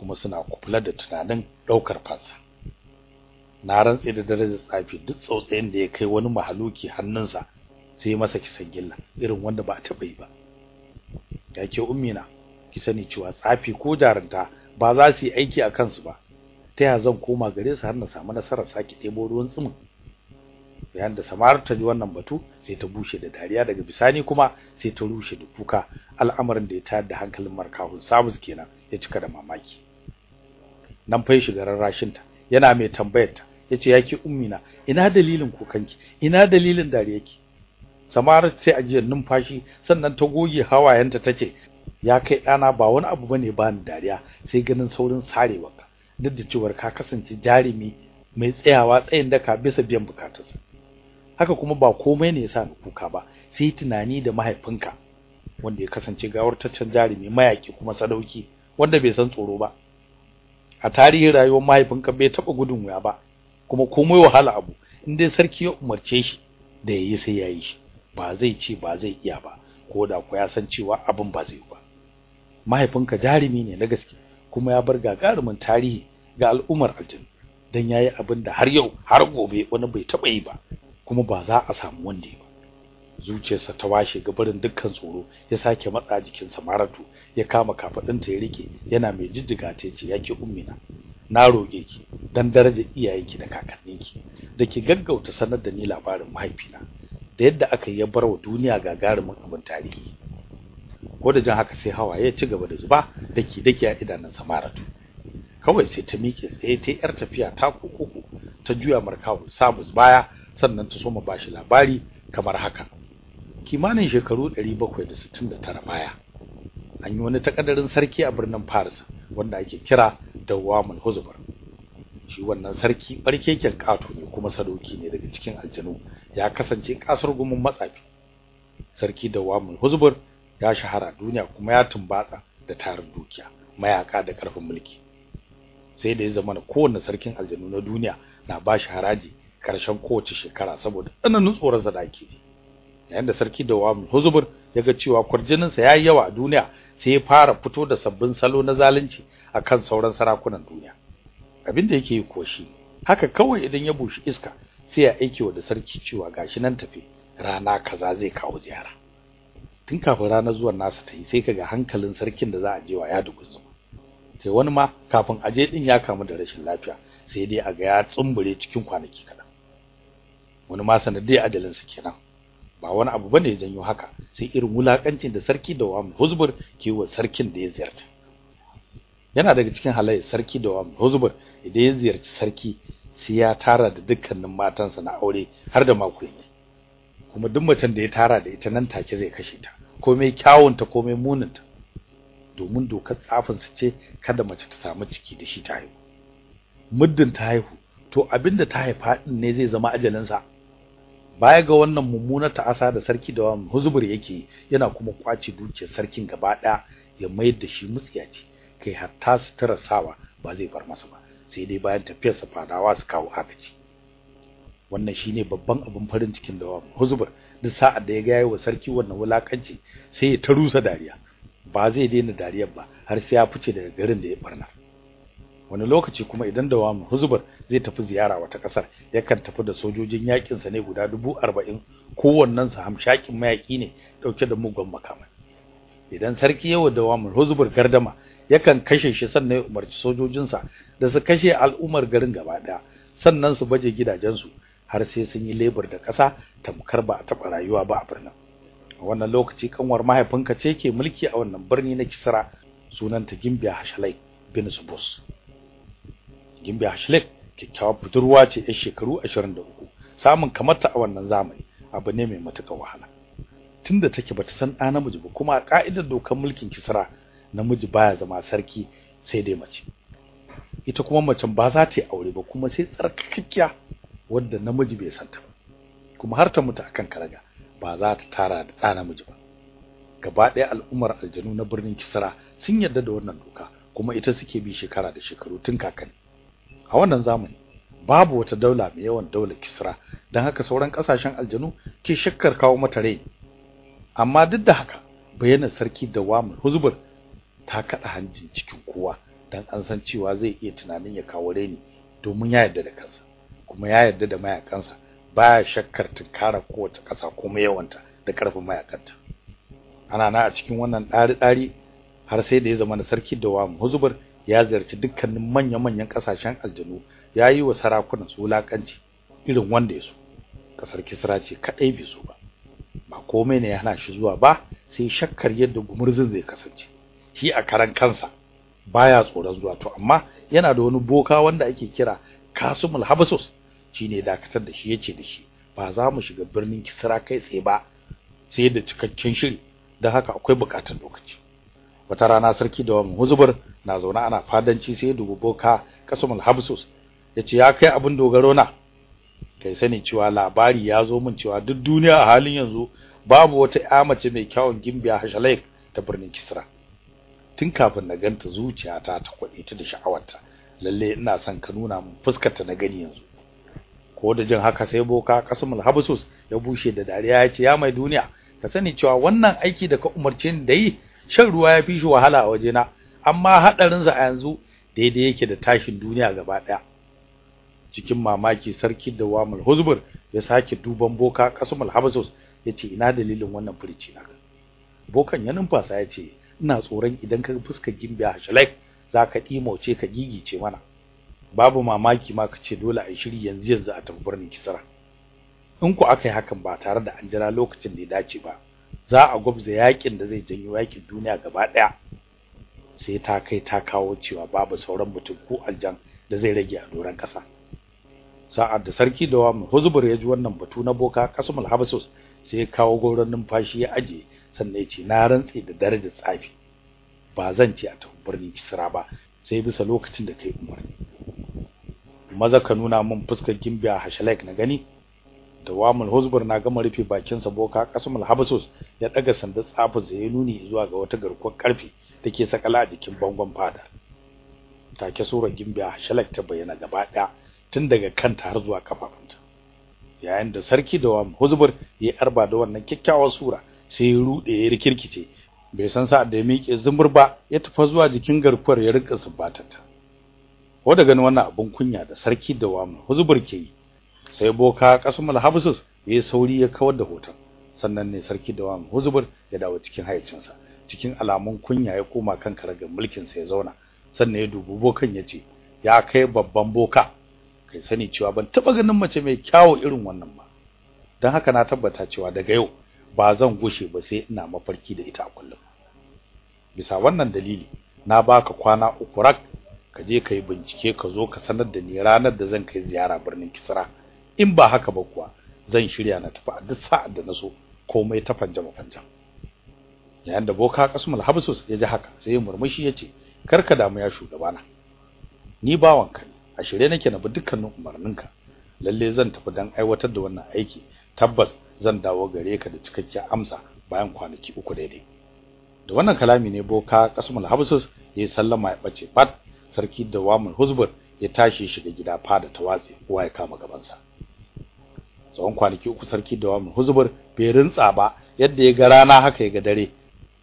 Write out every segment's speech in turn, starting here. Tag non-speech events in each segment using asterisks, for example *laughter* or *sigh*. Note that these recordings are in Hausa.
kuma suna kufula da tunanin ɗaukar fansa. Na rantse da darajar tsafi duk tsautsayin da ya kai wani mahaluki hannunsa sai masa kisan gilla irin wanda ba ta bai ba. Yake ummina ki sani cewa tsafi ko jarunta ba za su yi aiki a kansu ba. Ta ya zan koma gare su har na samu nasarar sake ɗebo ruwan tsumin? Yayin da samar ta ji wannan batu sai ta bushe da dariya daga bisani kuma sai ta rushe da kuka. Al'amarin da ya tayar da hankalin markahun sabus kenan ya cika da mamaki. Nan fa shiga rarrashin ta yana mai tambayar ta ya ce yake ummina ina dalilin kukanki? Ina dalilin dariyarki? Samar sai ajiyar numfashi sannan ta goge hawayenta tace ya kai dana ba wani abu ba ne ba ni dariya sai ganin saurin sarewa duk da cewa ka kasance jarumi mai tsayawa tsayin daka bisa biyan bukatunsa. Haka kuma ba komai ne yasa ni kuka ba sai tunani da mahaifinka wanda ya kasance gawartaccen jarumi mayaki kuma sadauki wanda bai san tsoro ba. A tarihin rayuwar mahaifinka bai taba gudun wuya ba kuma komai wahala abu. In dai sarki ya umarce shi da yayi sai yayi shi. Ba zai ce ba zai iya ba ko da ku ya san cewa abin ba zai yi ba. Mahaifinka jarumi ne na gaske kuma ya bar gagarumin tarihi ga al'ummar aljanna dan yayi abin da har yau har gobe wani bai taba yi ba kuma ba za a samu wanda ya ba. Zuciyarsa ta washe gabarin dukkan tsoro ya sake matsa jikin Samaratu ya kama kafadinta ya riƙe yana mai jijjiga ta ya ce yake ummina na roge ki dan darajar iyayenki da kakanninki da ki gaggauta sanar da ni labarin mahaifina da yadda aka yi bar wa duniya gagarumin abin tarihi. Ko da jan haka sai hawaye ya ci gaba da zuba dake dake a idanun Samaratu kawai sai ta miƙe tsaye ta yar tafiya ta kukuku ta juya markawu sabus baya sannan ta soma bashi labari kamar haka. Kimanin shekaru 769 baya an yi wani takaddarin sarki a birnin Paris wanda ake kira Dawamul Huzur shi wannan sarki barkeken kato ne kuma sadoki ne daga cikin aljanu. Ya kasance ƙasar gumin matsafi. Sarki Dawamul Huzur ya shahara duniya kuma ya tumbatsa da tarin dukiya mayaka da ƙarfin mulki. Sai da ya zama kowanne sarkin aljanu na duniya na bashi haraji ƙarshen kowace shekara saboda tsananin tsoron sa da ake ji. Yayin da sarki da Wamul Huzubur ya ga cewa kwarjinin sa yayi yawa a duniya sai ya fara fito da sabbin salo na zalunci akan sauran sarakunan duniya. Abin da yake yi ko shi haka kawai idan ya bushi iska sai ya aike wa da sarki cewa gashi nan tafe rana kaza zai kawo ziyara. Tun kafin ranar zuwan nasa ta yi sai kaga hankalin sarkin da za a je wa ya duguzu sai wani ma kafin aje din ya kamu da rashin lafiya sai dai a ga ya tsumbure cikin kwanaki kadan wani ma sanadai ajalin sa kenan. Ba wani abu ba ne ya janyo haka. Sai irin wulakancin da sarki da Wam Huzbur ke wa sarkin da ya ziyarta. Yana daga cikin halayyar sarki da Wam Huzbur idan ya ziyarci sarki sai ya tara da dukkanin matansa na aure har da makoyi kuma duk macen da ya tara da ita nan take zai kashe ta. Komai kyawunta komai muninta. Domin dokar tsafin su ce kada mace ta samu ciki da shi ta haihu. Muddin ta haihu to abin da ta haifa din ne zai zama ajalin sa baya ga wannan mummunar ta'asa da sarki da huzubur yake yana kuma ƙwace dukiyar sarkin gaba ɗaya ya mayar da shi mutsiyaci. Kai hatta sutura sawa ba zai bar masa ba. Sai dai bayan tafiyar sa fadawa su kawo agaci wannan shine babban abin farin cikin da huzubur duk sa'ad da ya ga yayi wa sarki wannan wulakanci sai ya ta rusa dariya. Ba zai daina dariyar ba har sai ya fice daga garin da ya barna wani lokaci kuma idan da wamu huzbar zai tafi ziyara wata ƙasar yakan tafi da sojojin yaƙin sa ne guda 40 kowannen sa hamshakin mayaki ne ɗauke da mugun makamai. Idan sarki yawa da wamu huzbar gardama yakan kashe shi sannan ya umarci sojojin sa da su kashe al'ummar garin gaba ɗaya sannan su baje gidajen su har sai sun yi lebur da kasa tamkar ba a taba rayuwa ba a birnin. A wannan lokaci kanwar mahaifinka ce ke mulki a wannan birni na Kisra sunanta Gimbiya Hashalai bin Subus. Gimbiya Hashalai kyakkyawar budurwa ce yar shekaru 23 samun kamarta a wannan zamani abu ne mai matuƙar wahala. Tunda take bata san ɗa namiji ba kuma a ka'idar dokar mulkin Kisra namiji baya zama sarki sai dai mace. Ita kuma macen ba za ta yi aure ba kuma sai tsarkakkiya wanda namiji bai santa ba. Kuma har ta mutu akan karaga ba za ta tara da ɗa namiji ba. Gaba ɗaya al'ummar aljanu na birnin Kisra sun yarda da wannan doka kuma ita suke bi shekara da shekaru tun kakanni. A wannan zamani babu wata daula mai yawan daular Kisra. Dan haka sauran ƙasashen aljanu ke shakkar kawo mata rai. Amma duk da haka bayanan sarki da Wamul Huzbur ta kada hanjin cikin kowa. Dan an san cewa zai iya tunanin ya kawo reni domin ya yarda da kansa kuma ya yarda da mayakansa. Baya shakkar tunkara kowace ƙasa kuma yawanta da ƙarfin mayakanta. Ana na a cikin wannan ɗari-ɗari har sai da ya zama na sarki da wa Huzubur ya ziyarci dukkanin manya-manyan ƙasashen aljanu ya yi wa sarakunan su wulaƙanci irin wanda ya so. Ƙasar Kisra ce kaɗai bai so ba. Ba komai ne ya hana shi zuwa ba sai shakkar yadda gumurzin zai kasance. Shi a karan kansa baya tsoron zuwa. To amma yana da wani boka wanda ake kira Kasumul Habasus shine dakatar da shi ya ce da shi ba za mu shiga birnin Kisra kai tsaye ba sai da cikakken shiri. Dan haka akwai buƙatar lokaci. Wata rana sarki da huzubur na zaune ana fadanci sai dubu boka Kasumul Habasus ya ce ya kai abin dogaro na? Kai sani cewa labari ya zo min cewa duk duniya a halin yanzu babu wata ƴa mace mai kyawun gimbiya Hashalaik ta birnin Kisra. Tun kafin na ganta zuciyata ta ta da sha'awarta. Lalle ina son ka nuna min fuskar ta na gani yanzu. Ko da jin haka sai boka Qasmul Habsus ya bushe da dariya ya ce ya mai duniya ka sani cewa wannan aiki da ka umarce ni da yi shan ruwa ya fi shi wahala a wajena amma hadarin sa a yanzu daidai yake da tashin duniya gaba ɗaya cikin mamaki sarki da Wamul Huzbur ya sake duban boka Qasmul Habsus ya ce ina dalilin wannan furici naka? Bokan ya numfasa ya ce ina tsoron idan ka fuskar gimbiya Hashalek zaka dimauce ka gigice mana. Babu mamaki ma kace dole ai shiri yanzu yanzu a tafi birnin Kisra. In ku akai hakan ba tare da an jira lokacin da ya dace ba za a gwabza yaƙin da zai janyo yaƙin duniya gaba ɗaya sai ta kai ta kawo cewa babu sauran mutum ko aljan da zai rage a doran kasa sa'ad da sarki da wa Huzbur ya ji wannan batu na boka Qasmul Habsus sai ya kawo goron numfashi ya aje sannan ya ce na rantse da darajar tsafi. Ba zan ce a birnin Kisra ba sai bisa lokacin da kai umarni. Maza ka nuna min fuskar gimbiya Hashalek na gani da Wamul Huzbur na gama rufe bakin sa boka Qasmul Habsus ya daga sandar tsafin sa ya nuni zuwa ga wata garkuwar ƙarfe take sakala a jikin bangon fada. Take surar gimbiya Hashalek ta bayyana gaba ɗaya tun daga kanta har zuwa kafafunta yayin da sarki da Wamul Huzbur ya arba da wannan kyakkyawar sura sai ya rude ya rikirkice. Bai san sa da ya miƙe zumbur ba ya tafi zuwa jikin garkuwar ya rinka subbatata ko da ganin wannan abun kunya da sarki da Wamul Huzbur ke yi sai boka Qasmul Habsus ya sauri ya kawar da hoton. Sannan ne sarki da Wamul Huzbur ya dawo cikin hayyacinsa. Cikin alamun kunya ya koma kan karagar mulkin sa ya zauna. Sannan ya dubi bokan ya ce ya kai babban boka kai sani cewa ban taba ganin mace mai kyawu irin wannan ba. Dan haka na tabbata cewa daga yau ba zan gushe ba sai ina mafarki da ita a kullum. Bisa wannan dalili na baka kwana uku rak ka je kai bincike ka zo ka sanar da ni ranar da zan kai ziyara birnin Kisra. In ba haka ba kuwa zan shirya na tafi a duk sa'ad da na so komai ta fanja mafanja yayin da boka Qasmul Habsus ya ji haka sai ya murmushi ya ce kar ka damu ya shugabana. Ni bawanka a shirye nake na bi dukkanin umarninka. Lalle zan tafi dan aiwatar da wannan aiki. Tabbas zan dawo gare ka da cikakken amsa bayan kwanaki uku daidai. Da wannan kalami ne boka Qasmul Habsus ya sallama ya bace fat. Sarki da Wamul Huzbur ya tashi shiga gida fada ta watsi kowa ya kama gaban sa tsawon kwanaki uku sarki da Wamul Huzbur bai rintsa ba yadda ya ga rana haka ya ga dare.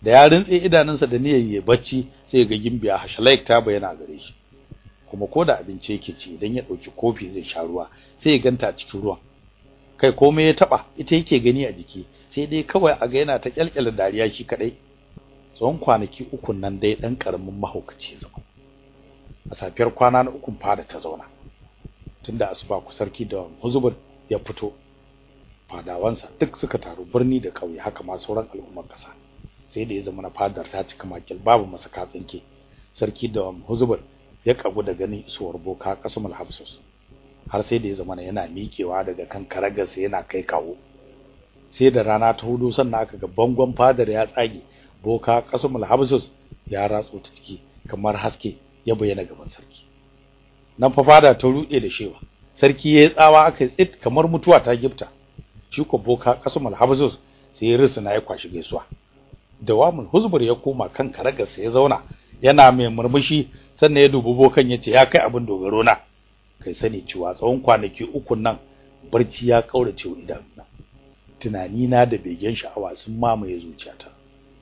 Da ya rintse idanunsa da niyyar ya bacci sai ga gimbiya Hashalaik ta bayyana gare shi. Kuma ko da abinci yake ci idan ya ɗauki kofi zai sha ruwa sai ya ganta cikin ruwan. Kai komai ya taba ita yake gani a jiki sai dai kawai a ga yana ta kyalkyala dariya shi kadai tsawon kwanaki uku nan dai dan ƙaramin mahaukaci zama a safiyar kwana na ukun fada ta zauna. Tunda asuba ku sarki da huzubur ya fito. Fadawansa duk suka taru birni da kauye haka ma sauran al'ummar kasa sai da ya zama na fadar ta cika makil babu masaka tsinke. Sarki da huzubur ya kagu da ganin isuwar boka kasumul hafsus. Har sai da ya zama yana miƙewa daga kan karagarsa yana kai kawo. Sai da rana ta huɗu sannan aka ga bangon fadar ya tsage. Boka kasumul habsus ya ratso ta ciki kamar haske ya bayyana gaban sarki. Nan fa fada ta rude da shewa. Sarki yayi tsawa aka tsit kamar mutuwa ta gifta. Shi ko boka kasumul habsus sai risuna ya kwashi gaisuwa. Dawamul huzbur ya koma kan karagarsa ya zauna yana mai murmushi sannan ya dubi bokan ya ce ya kai abin dogaro na. Kai sani cewa tsawon kwanaki uku nan barci ya kaurace idanuna. Tunani na da begen sha'awa sun mamaye zuciyata.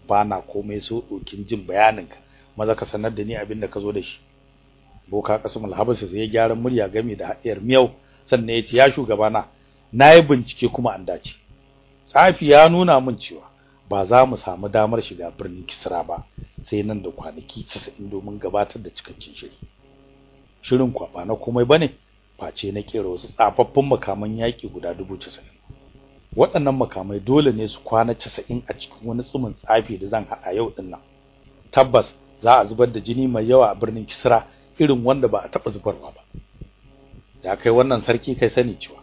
Bana komai so dokin jin bayaninka. Maza ka sanar da ni abin da ka zo da shi. Boka kasumul habasa sai ya gyara murya game da hadiyar miyau sannan ya ce ya shugabana na yi bincike kuma an dace. Tsafi ya nuna min cewa ba za mu samu damar shiga birnin Kisra ba sai nan da kwanaki 90 domin gabatar da cikakken shiri. Shirin kwaba na komai ba ne face na kera wasu tsafaffun makaman yaki guda 90 waɗannan makamai dole ne su kwana 90 a cikin wani tsumin tsafi da zan haɗa yau ɗin nan. Tabbas za a zubar da jini mai yawa a birnin Kisra irin wanda ba a taɓa zubarwa ba. Ya kai wannan sarki kai sani cewa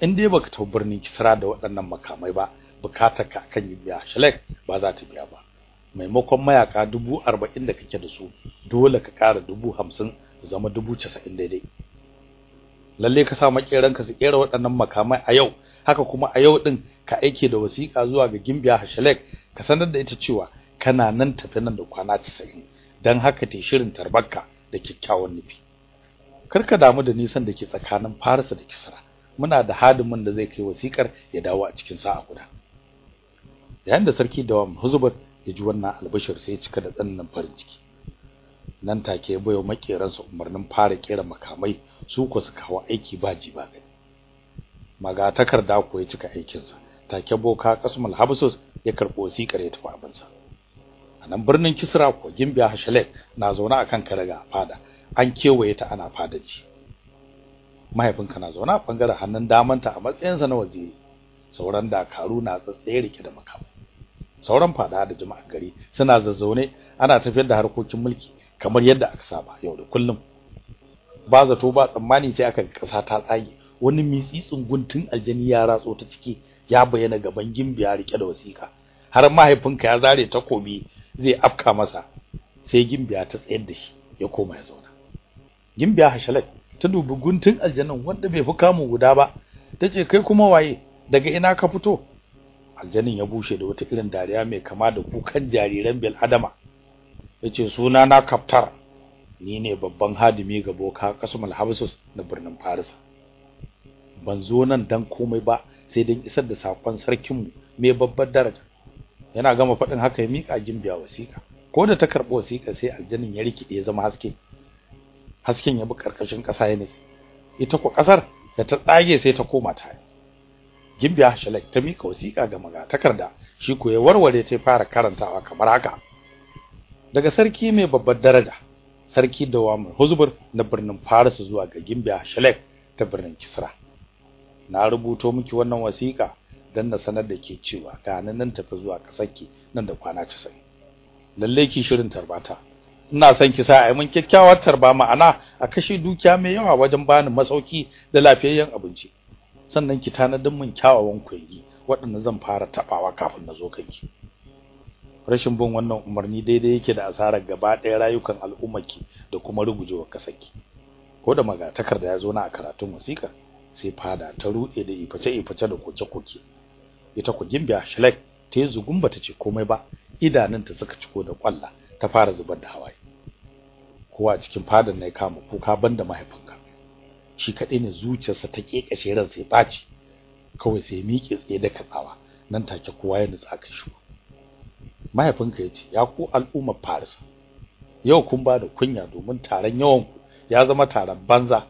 in dai baka tafi birnin Kisra da waɗannan makamai ba buƙatar ka kan biya shalek ba za ta biya ba. Maimakon mayaka dubu arba'in da kake da su dole ka ƙara dubu hamsin zama dubu casa'in daidai. Lalle ka sa makeranka su kera waɗannan makamai a yau. Haka kuma a yau din ka aike da wasiƙa zuwa ga Gimbiya Hashalek ka sanar da ita cewa kana nan tafi nan da kwana 90 dan haka te shirin tarbarka da kikkiawan nufi. Karka damu da nisan da ke tsakanin Farisa da Kisra. Muna da hadimin da zai kai wasiƙar ya dawo a cikin sa'a guda. Yayin da sarki Dawam Huzubur ya ji wannan albashir sai ya cika da tsannan farin ciki. Nan take ya bayo makeransa umarnin fara kera makamai su ko su kawo aiki ba ji ba gani. Maga takarda ko ya cika aikin sa take boka Qasmul Habsus ya karbo wasiƙar ya tafi abinsa. A nan birnin Kisra ko Gimbiya Hashalek na zaune akan karaga fada. An kewaye ta ana fadaci mahaifinka na zaune a ɓangaren hannun damanta a matsayin sa na waziri. Sauran dakaru na tsatsaye riƙe da makamai sauran fada da jama'ar gari suna zazzaune ana tafiyar da harkokin mulki kamar yadda aka saba yau da kullum. Ba zato ba tsammani sai aka kasa ta tsage. Wani mitsitsin guntun aljani ya ratso ta ciki ya bayyana gaban gimbiya riƙe da wasiƙa. Har mahaifinka ya zare takobi zai afka masa sai gimbiya ta tsayar da shi ya koma ya zauna. Gimbiya hashalat ta dubi guntun aljanin wanda bai fi kamu guda ba tace kai kuma waye? Daga ina ka fito? Aljanin ya bushe da wata irin dariya mai kama da kukan jariran bil adama ya ce suna na kaftar ni ne babban hadimi ga boka kasumul habsus na birnin faris. Ban zo nan dan komai ba sai dan isar da saƙon sarkin mu mai babbar daraja. Yana gama faɗin haka ya mika gimbiya wasiƙa. Ko da ta karbo wasiƙa sai aljanin ya rikide ya zama haske hasken ya bi ƙarƙashin ƙasa ya ne ita ko ƙasar da ta tsage sai ta koma ta Gimbiya Shalek ta mika wasiƙa ga magatakarda. Shi ko ya warware ta fara karantawa kamar haka. Daga sarki mai babbar daraja sarki Dawamur Huzbur na birnin Faris zuwa ga Gimbiya Shalek ta birnin Kisra. Na rubuto miki wannan wasiƙa dan na sanar da ke cewa ga nan tafi zuwa kasarki nan da kwana 90 lalle ki shirin tarbata ina son ki sa ai mun kyakkyawar tarba ma'ana a kashe dukiya mai yawa wajen bani masauki da lafiyayyen abinci. Sannan ki tanadin min kyawawan kuyi waɗanda zan fara tabawa kafin na zo kanki. Rashin bin wannan umarni daidai yake da asarar gaba ɗaya rayukan al'ummarki da kuma rugujewar kasarki ko da magatakar da ya zo na a karatun wasiƙa sai fada ta rude da iface iface da koke koke ita ku gimbiya shalek ta yi zugun bata ce komai ba idanunta suka ciko da kwalla ta fara zubar da hawaye. Kowa cikin fadan ne kama kuka banda mahaifinka. Shi kadai ne zuciyarsa ta kekashe ran sai ɓaci kawai sai miƙe tsaye da katsawa nan take kowa ya nutsa kai shi. Mahaifinka ya ce ya ku al'ummar Paris yau kun ba da kunya domin taron yawan ku ya zama taron banza.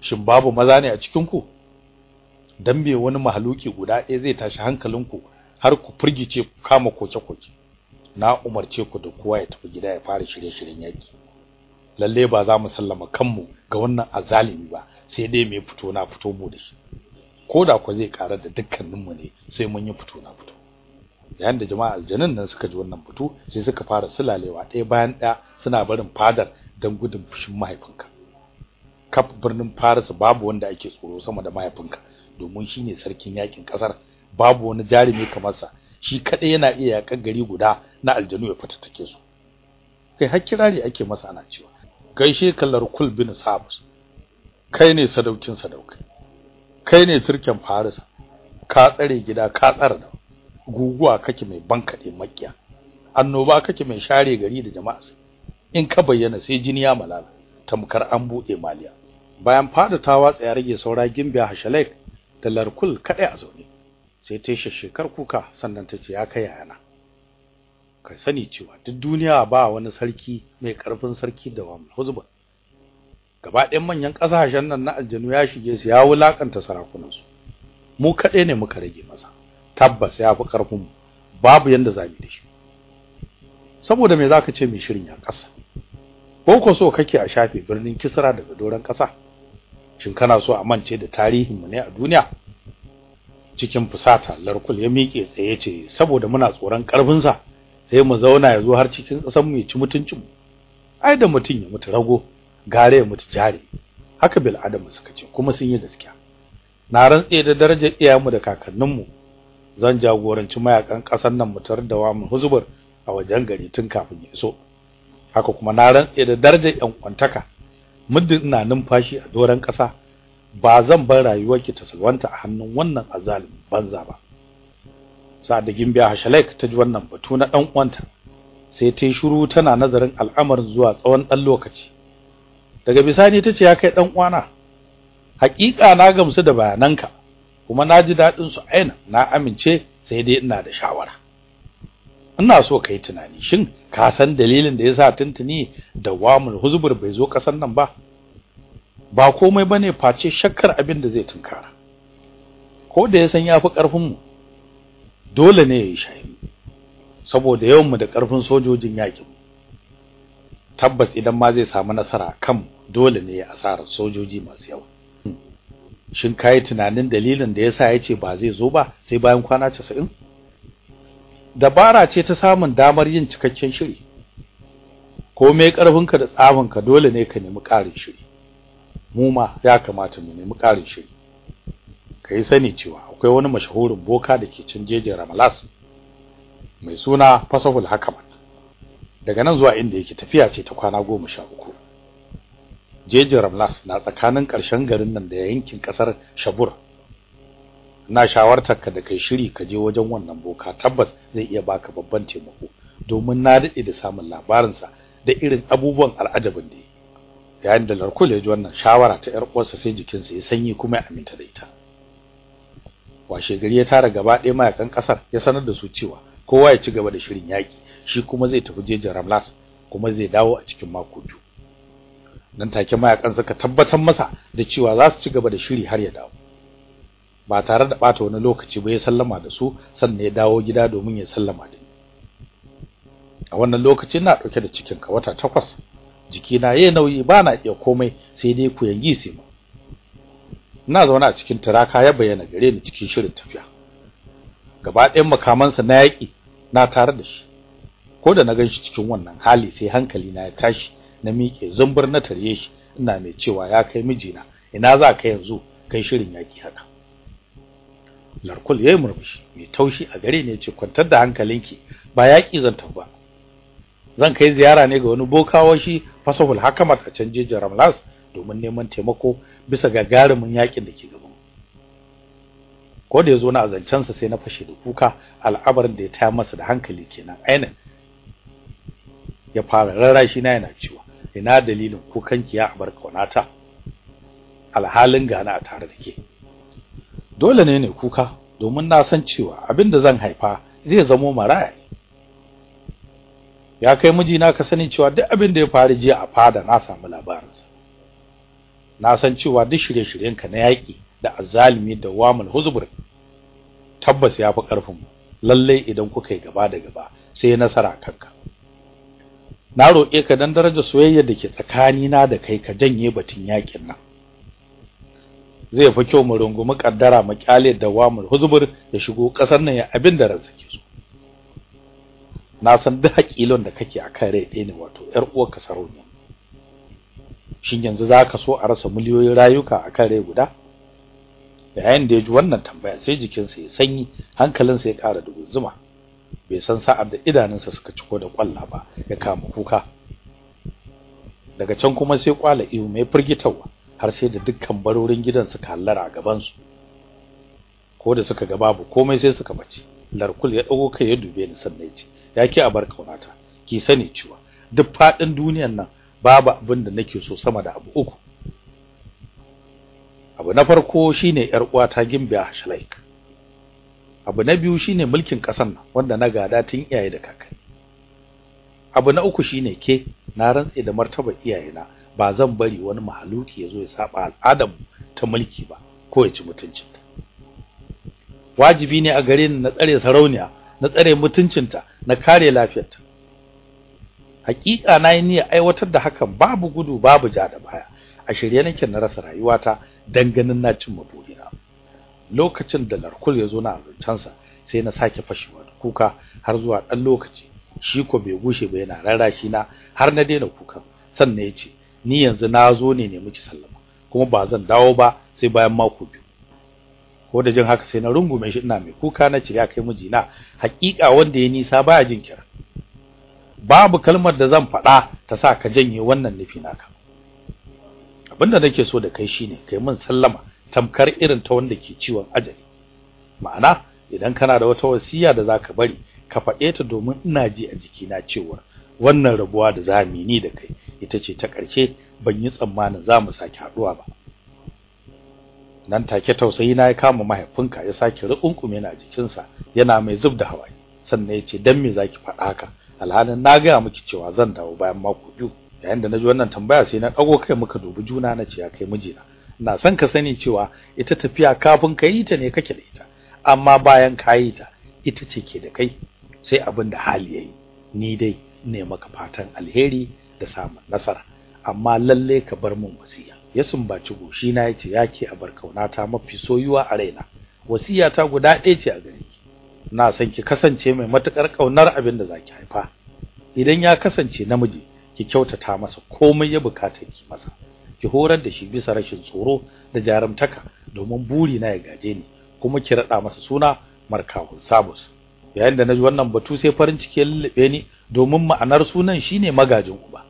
Shin babu maza ne a cikin ku dan me wani mahaluki guda ɗaya zai tashi hankalinku har ku furgice ku kama koke-koke? Na umarce ku da kowa ya tafi gida ya fara shirye-shiryen yaki lalle ba za mu sallama kanmu ga wannan azalimi ba sai dai mai fito na fito mu da shi. Koda ku zai karar da dukkaninmu ne sai mun yi fito na fito. Yayin da jama'a aljanun nan suka ji wannan fito sai suka fara sulalewa ɗaya bayan ɗaya suna barin fadar don gudun fushin mahaifinka. Kaf birnin Paris babu wanda ake tsoro sama da mahaifinka. Domin shine sarkin yaƙin ƙasar babu wani jarumi kamar sa. Shi kadai yana iya yakan gari guda na aljanu ya fatattake su. Kai har kirari ake masa ana cewa gaishe kallar kul bin sabus kai ne sadaukin sadaukai. Kai ne turken farisa. Ka tsare gida ka tsara da guguwa kake mai bankade makiya. Annoba kake mai share gari da jama'a in ka bayyana sai jini ya malala tamkar an buɗe maliya. Bayan fada ta watsa ya rage saura gimbiya hashalek da larkul kadai a zaune. Sai ta shekar kuka sannan ta ce ya kai yana ka sani cewa duk duniya ba wani sarki mai ƙarfin sarki da wamul huzba. Gaba ɗayan manyan ƙasashen nan na aljanu ya shige su ya wulaƙanta sarakunan su mu kaɗai ne muka rage masa. Tabbas ya fi ƙarfin mu. Babu yanda za mu da shi. Saboda me zaka ce mai shirin ya ƙasa? Ko ko so kake a shafe birnin Kisra daga doran ƙasa? Shin kana so a mance da tarihin mu ne a duniya? Cikin fusata larkul ya miƙe tsaye ce saboda muna tsoron ƙarfin sa sai mu zauna ya zo har cikin ƙasar mu ya ci mutuncin mu ai da mutun ya mutu rago gare ya mutu jare haka bil adam suka ce kuma sun yi gaskiya. Na rantse da darajar iyayenmu da kakanninmu. Zan jagoranci mayaƙan ƙasar nan mu tar da wa mu huzubur a wajen gari tun kafin ya iso. Haka kuma na rantse da darajar yan kwantaka muddin ina numfashi a doran ƙasa ba zan bar rayuwarki ta salwanta a hannun wannan azalim banza ba. Sa'ad gimbiya hashalek ta ji wannan batu na dan uwanta sai ta yi shiru tana nazarin al'amarin zuwa tsawon dan lokaci. Daga bisani tace ya kai dan uwana haƙiƙa na gamsu da bayananka kuma na ji daɗin su aina na amince sai dai ina da shawara. Ina so kai tunani shin ka san dalilin da yasa tuntuni da wamul huzbur bai zo kasan nan ba? Ba komai ba ne face shakkar abin da zai tunkara. Ko da ya san yafi ƙarfin mu dole ne yayi shayi saboda yawan mu da ƙarfin sojojin yaƙin tabbas idan ma zai samu nasara kan dole ne ya asara sojoji masu yawa. Shin kai tunanin dalilin da yasa ya ce ba zai zo ba sai bayan kwana 90 dabara ce ta samun damar yin cikakken shiri. Ko me karfinka da tsafinka dole ne ka nemi ƙarin shiri. Mu ma ya kamata mu nemi ƙarin shiri. Kai sani cewa akwai wani mashahurin boka da ke cin jeje Ramalas mai suna Fasahul Hakamat daga nan zuwa inda yake tafiya ce ta kwana 13 jeje Ramalas na tsakanin ƙarshen garin nan da yankin ƙasar Shabur na shawartar ka da kai shiri ka je wajen wannan boka tabbas zai iya baka babban taimako. Domin na daɗe da samun labarin sa da irin abubuwan al'ajabin da yayin da Larkul ya ji wannan shawara ta yar uwarsa sai jikinsa ya sanyi kuma ya aminta da ita. Washe gari ya tara gaba ɗaya mayaƙan ƙasar ya sanar da su cewa kowa ya ci gaba da shirin yaki shi kuma zai tafi jejin Ramlas kuma zai dawo a cikin mako biyu. Nan take mayaƙan suka tabbatar masa da cewa za su ci gaba da shiri har ya dawo. Ba tare da bata wani lokaci ba ya sallama da su sannan ya dawo gida domin ya sallama da a wannan lokacin na ɗauke da cikin ka wata takwas jikina yayin nauyi bana iya komai sai dai ku yangi sai mu ina zaune a cikin turaka ya bayyana gare ni cikin shirin tafiya. Gaba ɗayan makamansa na yaki na tare da shi. Ko da na gan shi cikin wannan hali sai hankali na ya tashi na miƙe zumbur na tarye shi ina mai cewa ya kai mijina ina za ka yanzu kai shirin yaki haka? Larkul yayi murmushi. Mai taushi a gare ne ya ce kwantar da hankalinki. Ba yaki zan tafi ba. Zan kai ziyara ne ga wani bokawa shi Fasahul Hakamat a can jejin Ramlas domin neman taimako bisa gagarumin yaƙin da ke gaban ko da ya zo na azancan sa sai na fashe da kuka. Al'abarin da ya taya masa da hankali kenan. Ainin ya fara rarrashi na yana cewa ina dalilin kukanki ya abar kaunata alhalin gana a tare da ke. Dole ne ne kuka domin na san cewa abin da zan haifa zai zamo maraya. Ya kai mijina ka sani cewa duk abin da ya faru jiya a fada na samu labarinsa. Na san cewa duk shirye-shiryenka na yaki da azalimi da wamul huzbur tabbas ya fi ƙarfin mu lalle idan kuka yi gaba da gaba sai nasara kanka. Na roƙe ka dan darajar soyayya da ke tsakani na da kai ka janye batun yaƙin nan. Zai fi kyau mu rungumi kaddara mu ƙyale da wamul huzbur ya shigo ƙasar nan ya abin da ransa ke so. Na san duk hakilon da kake akan rai ɗaya ne wato ƴar uwar ka sarauniya. Shin yanzu zaka so a rasa miliyoyin rayuka akan rai guda? Yayin da ya ji wannan tambaya sai jikinsa ya sanyi hankalinsa ya ƙara da guzuma bai san sa'ar da idanunsa suka ciko da kwalla ba ya kama kuka. Daga can kuma sai kwala ihu mai firgitarwa. Har sai da dukkan barorin gidan suka hallara a gaban su ko da suka ga babu komai sai suka bace. Larkul ya dago kai ya dube ni sannan ya ce a bar kaunata ki sani cewa duk faɗin duniyar nan babu abin da nake so sama da abu uku. Abu na farko shine yar uwata Gimbiya Shalaik abu na biyu shine mulkin ƙasar nan wanda na gada tun iyaye da kakanni. Abu na uku shine ke na rantse da martaba iyayena ba zan bari wani mahaluki ya zo ya saba al'adar ta mulki ba ko ya ci mutuncinta wajibi ne a gare ni na tsare sarauniya na tsare mutuncinta na kare lafiyarta hakika na yi aiwatar da hakan babu gudu babu ja da baya. A shirye nake na rasa rayuwata dan ganin na cin maburina lokacin da larkul ya zo na azancansa sai na sake fashewa kuka har zuwa dan lokaci. Shi ko bai gushe ba yana rarashi na har na daina kuka sannan ya ce ni yanzu na zo ne ne miki sallama kuma ba zan dawo ba sai bayan mako biyu. Ko da jin haka sai na rungume shi ina mai kuka na ce ya kai mijina hakika wanda ya nisa baya jin kira. Babu kalmar da zan faɗa ta sa ka janye wannan nufi naka. Abinda nake so da kai shine kai min sallama tamkar irin ta wanda ke ciwon ajali. Ma'ana idan kana da wata wasiya da zaka bari ka faɗe ta domin ina ji a jikina cewa wannan rabuwa da za mu ni da kai ita ce ta ƙarshe ban yi tsammanin za mu sake haɗuwa ba. Nan take tausayi na ya kama mahaifinka ya sake rukunkume na jikinsa yana mai zub da hawaye. Sannan ya ce dan me zaki faɗa haka? Alhalin na gaya miki cewa zan dawo bayan mako biyu. Yayin da na ji wannan tambaya sai na dago kai muka dubi juna na ce ya kai mijina ina son ka sani cewa ita tafiya kafin ka yi ta ne kake da ita amma bayan ka yi ta ita ce ke da kai. Sai abin da hali yayi ni dai ne maka fatan alheri da samun nasara. Amma lalle ka bar mun wasiya. Ya sumbaci goshi na ya ce yake a bar kaunata mafi soyuwa a raina. Wasiya ta guda ɗaya ce a gare ki. Na san ki kasance mai matuƙar ƙaunar abin da zaki haifa. Idan ya kasance namiji ki kyautata masa komai ya buƙata ki masa. Ki horar da shi bisa rashin tsoro da jarumtaka domin buri na ya gaje ni kuma ki rada masa suna markahul sabus. Yayin da na ji wannan batu sai farin ciki ya lullube ni domin ma'anar sunan shine magajin uba.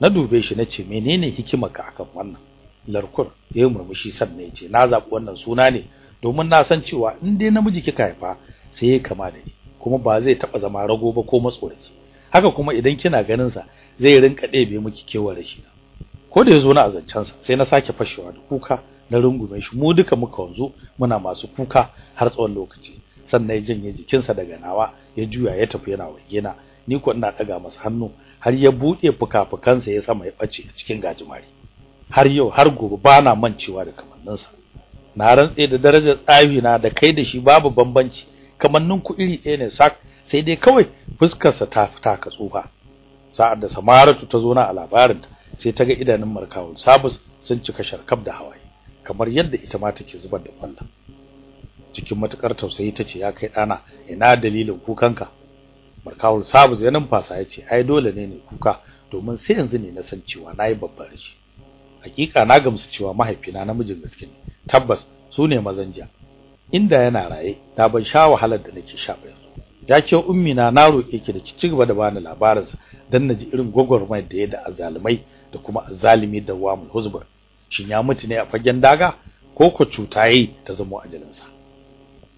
Na dube shi nace menene hikimarka akan wannan? Larkur yayin murmushi sannan ya ce na zabi wannan suna ne domin na san cewa in dai namiji kika haifa sai ya kama da ni kuma ba zai taba zama rago ba ko matsoraci. Haka kuma idan kina ganin sa zai rinka ɗebe miki kewar shi ko da ya zo na azancan sa sai na sake fashewa da kuka na rungume shi. Mu duka muka wanzu muna masu kuka har tsawon lokaci. Sannan ya janye jikinsa daga nawa ya juya ya tafi yana wagena ni ko ina daga masa hannu har ya buɗe fuka-fukansa ya sama ya bace cikin gajimare. Har yau har gobe bana mancewa da kamanninsa. Na rantse da darajar tsafi na da kai da shi babu bambanci. Kamannin ku iri ɗaya ne sak sai dai kawai fuskarsa ta fita ka tsufa. Sa'ad da samaratu ta zo na a labarin sai ta ga idanun markawun sabus sun cika sharkab da hawaye kamar yadda ita ma take zubar da kwalla. Cikin matuƙar tausayi tace ya kai dana ina dalilin kukanka? Markawul sabus ya numfasa ya ce ai dole ne ne kuka domin sai yanzu ne na san cewa na yi babbar rashi. Hakika na gamsu cewa mahaifina namijin gaske ne. Tabbas su ne mazan jiya inda yana raye da ban sha wahalar da nake sha ba yanzu. Ya ce ummi na na roke ki da ki ci gaba da bani labarin dan na ji irin gogormai da ya da da kuma azalimi da wamul huzbur shin ya mutu ne a fagen daga ko ko cuta yayi ta zama ajalinsa?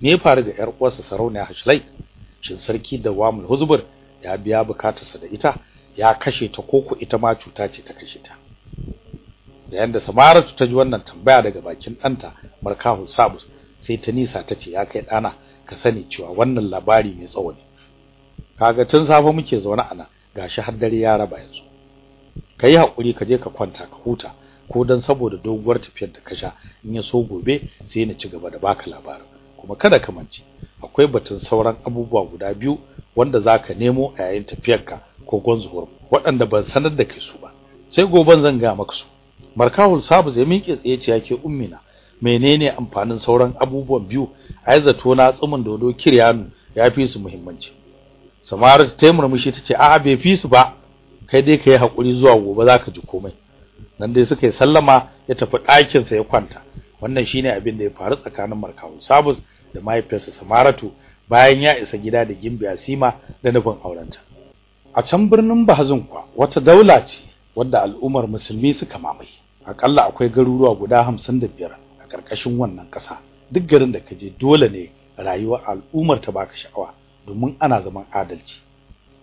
Ya faru ga yar uwarsa sarauniya Hashlai shin sarki da Wamul Huzbur ya biya bukatarsa da ita ya kashe ta koko ita ma cuta ce ta kashe ta. Yayin da Samaratu ta ji wannan tambaya daga bakin ɗanta Markahu Sabus sai ta nisa ta ce ya kai ɗana ka sani cewa wannan labari mai tsawo ne. Kaga tun safe muke zaune a nan gashi har dare ya raba yanzu. Kai haƙuri ka je ka kwanta ka huta ko dan saboda doguwar tafiyar da ka sha in ya so gobe sai na ci gaba da baka labarin. Kuma kada ka mance akwai batun sauran abubuwa guda biyu wanda zaka nemo a yayin tafiyarka ko gonzuwar waɗanda ban sanar da kai su ba. Sai goben zan ga maka su. Markahul sabu zai miƙe tsaye ce yake ummina menene amfanin sauran abubuwan biyu? Ai na tsumin dodo kiryanu ya fi su muhimmanci. Samara ta murmushi tace a'a bai fi su ba. Kai dai kai haƙuri zuwa gobe zaka ji komai. Nan dai suka yi sallama ya tafi ɗakin sa ya kwanta. Wannan shine abin da ya faru tsakanin Markawu Sabus da mahaifiyarsa Samaratu bayan ya isa gida da Gimbiya Sima da nufin aurenta. A can birnin Bahazun kwa wata daula ce wadda al'ummar musulmi suka mamaye. Akalla akwai garuruwa guda 55 a ƙarƙashin wannan ƙasa. Duk garin da kaje dole ne rayuwar al'ummar ta baka sha'awa domin ana zaman adalci.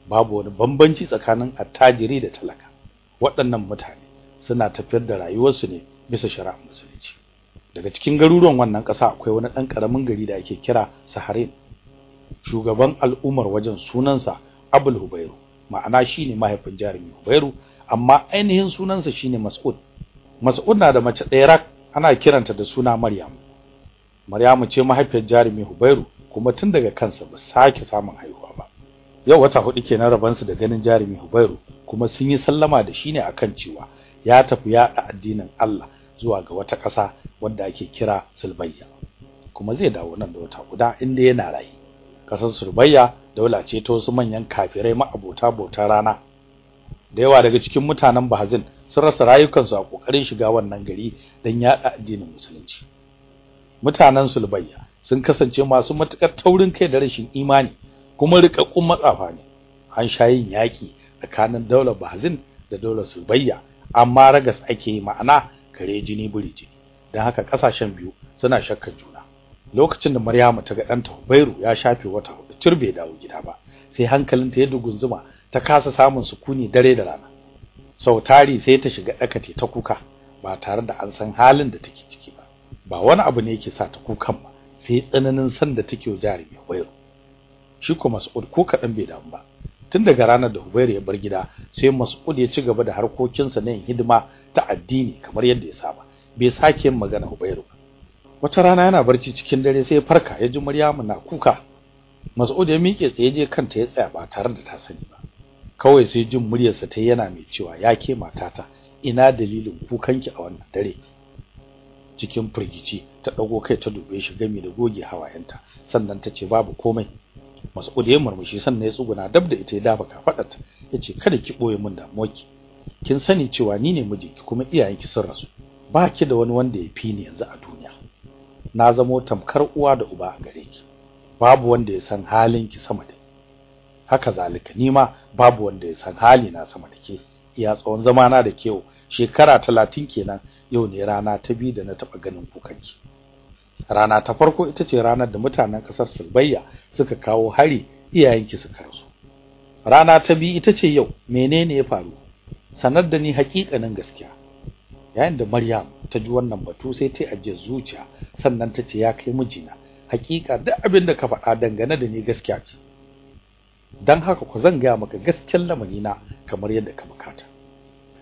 Babu wani bambanci tsakanin attajiri da talaka. Waɗannan mutane suna tafiyar da rayuwarsu ne bisa shari'ar musulunci. Daga cikin garuruwan wannan ƙasa akwai wani ɗan ƙaramin gari da ake kira Saharin shugaban al'ummar wajen sunansa Abul Hubairu ma'ana shine mahaifin jarumi Hubairu amma ainihin sunansa shine Mas'ud. Mas'ud na da mace ɗaya rak ana kiranta da suna Maryam Maryamu ce mahaifiyar jarumi Hubairu kuma tun daga kansa ba sake samun haihuwa ba. Yau wata huɗu kenan rabansu da ganin jarumi Hubairu kuma sun yi sallama da shi ne akan cewa ya tafi yaɗa addinin Allah zuwa ga wata ƙasa wadda ake kira Sulbayya. Kuma zai dawo nan da wata guda inda yana rayi ƙasar Sulbayya daula ce ta wasu manyan kafirai ma'abota bauta rana. Da yawa daga cikin mutanen Bahazin sun rasa rayukansu a ƙoƙarin shiga wannan gari don yaɗa addinin musulunci. Mutanen Sulbayya sun kasance masu matuƙar taurin kai da rashin imani kuma rikakkun matsafa ne. An sha yin yaki tsakanin daular Bahzin da daular Sulbayya amma ragas ake ma'ana kare jini buri jini. Dan haka ƙasashen biyu suna shakkar juna. Lokacin da Maryamu ta ga ɗanta Hubairu ya shafe wata huɗu turbe dawo gida ba sai hankalinta ya dugunzuma ta kasa samun sukuni dare da rana. Sau tari sai ta shiga ɗakate ta kuka ba tare da an san halin da take ciki ba. Ba wani abu ne yake sa ta kukan ba sai tsananin san da take wa jarumi Hubairu. Shi ko Mas'ud ko kadan bai damu ba. Tun daga ranar da Hubairu ya bar gida sai Mas'ud ya ci gaba da harkokinsa na hidima ta addini kamar yadda ya saba. Bai sake yin magana Hubairu ba. Wata rana yana barci cikin dare sai farka ya ji Maryamu na kuka. Mas'ud ya miƙe tsaye je kanta ya tsaya ba tare da ta sani ba. Kawai sai jin muryarsa ta yana mai cewa ya ke matata ina dalilin kukanki a wannan dare? Cikin firgici ta dago kai ta dube shi gami da goge hawayenta. Sannan ta ce babu komai. Mas'ud ya murmushi sannan ya tsuguna dab da ita ya dafa kafadarta ya ce kada ki ɓoye min damuwarki. Kin sani cewa ni ne mijinki kuma iyayenki sun rasu. Ba ki da wani wanda ya fi ni yanzu a duniya. Na zamo tamkar uwa da uba a gare ki. Babu wanda ya san halin ki sama da haka zalika nima babu wanda ya san hali na sama da ke. Iya tsawon zamana da kewo shekara talatin kenan yau ne rana ta biyu da na taɓa ganin kukanki. Rana ta farko ita ce ranar da mutanen ƙasar Sulbayya suka kawo hari iyayenki suka rasu. Rana ta biyu ita ce yau menene ya faru? Sanar da ni haƙiƙanin gaskiya. Yayin da Maryam ta ji wannan batu sai ta ajiye zuciya sannan ta ce ya kai mijina haƙiƙa duk abin da ka faɗa dangane da ni gaskiya ce. Dan haka ku zan gaya maka gaskiyar lamari na kamar yadda ka buƙata.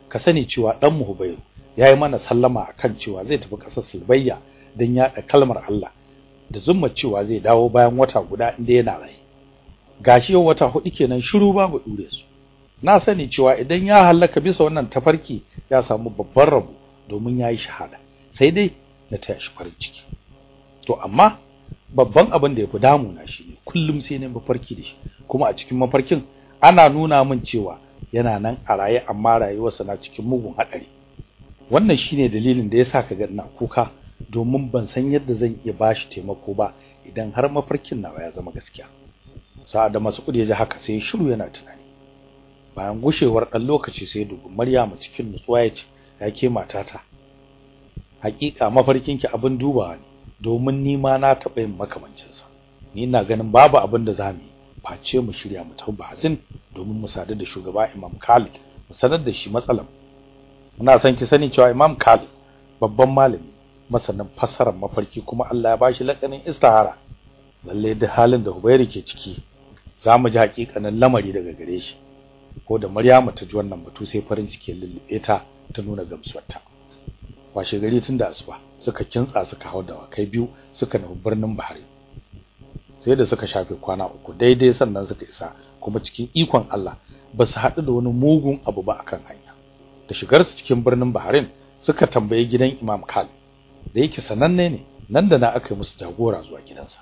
Ka sani cewa dan mu Hubayru yayi mana sallama akan cewa zai tafi ƙasar Sulbayya dan yaɗa kalmar Allah da zumma cewa zai dawo bayan wata guda inda yana rai gashi yau wata huɗu kenan shiru babu dure su. Na sani cewa idan ya halaka bisa wannan tafarki ya samu babban rabo domin yayi shahada. Sai dai na taya shi farin ciki. To amma babban abin da yafi damuna shine kullum sai ne mafarki da shi. Kuma a cikin mafarkin ana nuna min cewa yana nan a raye amma rayuwarsa na cikin mugun hadari wannan shine dalilin da yasa kaga ina kuka domin ban san yadda zan iya bashi taimako ba idan har mafarkin nawa ya zama gaskiya. Sa'a da Mas'ud ya ji haka sai shiru yana tunani. Bayan gushewar dan lokaci sai dubu Maryamu cikin nutsuwa ya ce yake matata hakika mafarkinki abin dubawa ne domin ni ma na taɓa yin makamancin sa ni ina ganin babu abin da za mu face mu shirya mu tauba hazin domin mu sadu da shugaba Imam Khalid mu sanar da shi matsalan muna son ki sani cewa Imam Khalid babban malami masanin fassarar mafarki kuma Allah ya bashi lakanin istihara. Lalle da halin da Hubayri ke ciki za mu ji hakikanin lamari daga gare shi. Ko da Maryamu ta ji wannan batu sai farin ciki ya lullube ta ta nuna gamsuwarta. Washe gari tun da asuba suka kintsa suka hawo da kai biyu suka nufi birnin Bahari sai da suka shafe kwana uku daidai sannan suka isa kuma cikin ikon Allah ba su haɗu da wani mugun abu ba akan hanya. Da shigar su cikin birnin Bahrain suka tambaye gidan Imam Khalid. Da yake sananne ne nan da na aka musu jagora zuwa gidansa.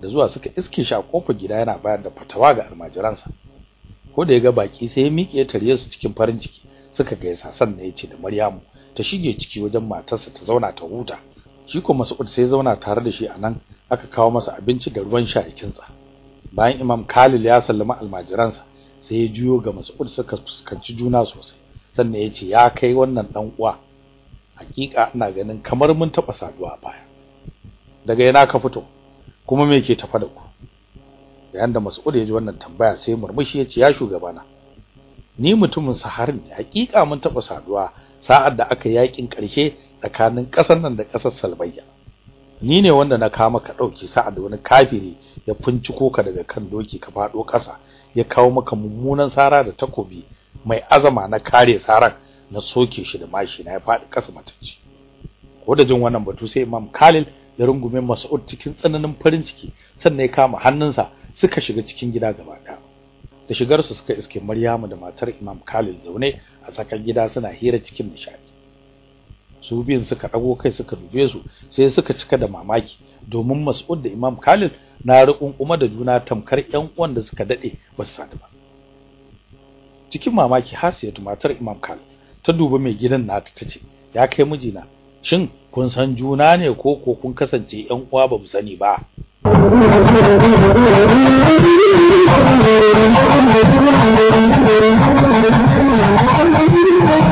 Da zuwa suka iske shi a ƙofar gida yana bayar da fatawa ga almajiransa. Ko da ya ga baki sai ya miƙe tare su cikin farin ciki suka gaisa sannan ya ce da Maryamu ta shige ciki wajen matarsa ta zauna ta huta. Shi ko Mas'ud sai zauna tare da shi a nan aka kawo masa abinci da ruwan sha ya kintsa bayan Imam Khalil ya sallama almajiransa sai ya juyo ga Mas'ud suka fuskanci juna sosai. Sannan ya ce ya kai wannan dan uwa hakika ina ganin kamar mun taba saduwa a baya. Daga yana ka fito? Kuma me ke tafa da ku? Yayin da Mas'ud ya ji wannan tambaya sai murmushi ya ce ya shugabana ni mutumin saharin ne. Hakika mun taba saduwa sa'ad da aka yaƙin ƙarshe tsakanin ƙasar nan da ƙasar Salbayya ni ne wanda na kama ka ɗauki sa'ad wani kafiri ya finciko ka daga kan doki ka fado kasa ya kawo maka mummunan sara da takobi mai azama na kare saran. Na soke shi da mashi na ya faɗi kasa matacce. Ko da jin wannan batu sai Imam Khalil ya rungume Mas'ud cikin tsananin farin ciki sannan ya kama hannunsa suka shiga cikin gida gaba ɗaya. Da shigar su suka iske Maryamu da matar Imam Khalil zaune a tsakar gida suna hira cikin nishadi su biyun suka dago kai suka dube su sai suka cika da mamaki domin Mas'ud da Imam Khalil na riƙun kuma da juna tamkar ƴan uwan da suka daɗe ba su sadu ba. Cikin mamaki Hasiyatu matar Imam Khalil ta duba mai gidan nata tace ya kai mijina shin kun san juna ne ko ko kun kasance ƴan uwa ba mu sani ba? *laughs*